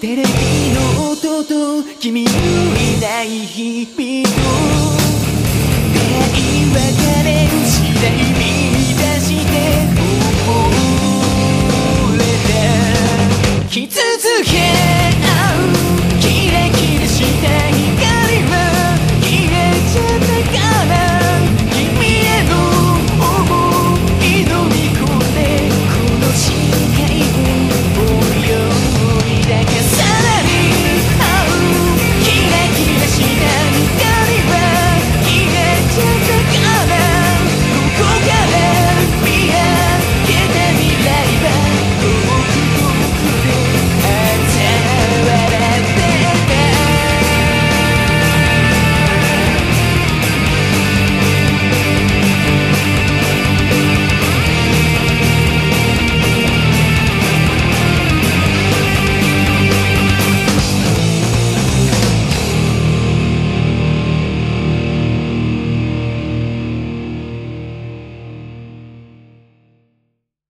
テレビの音と君のいない日々と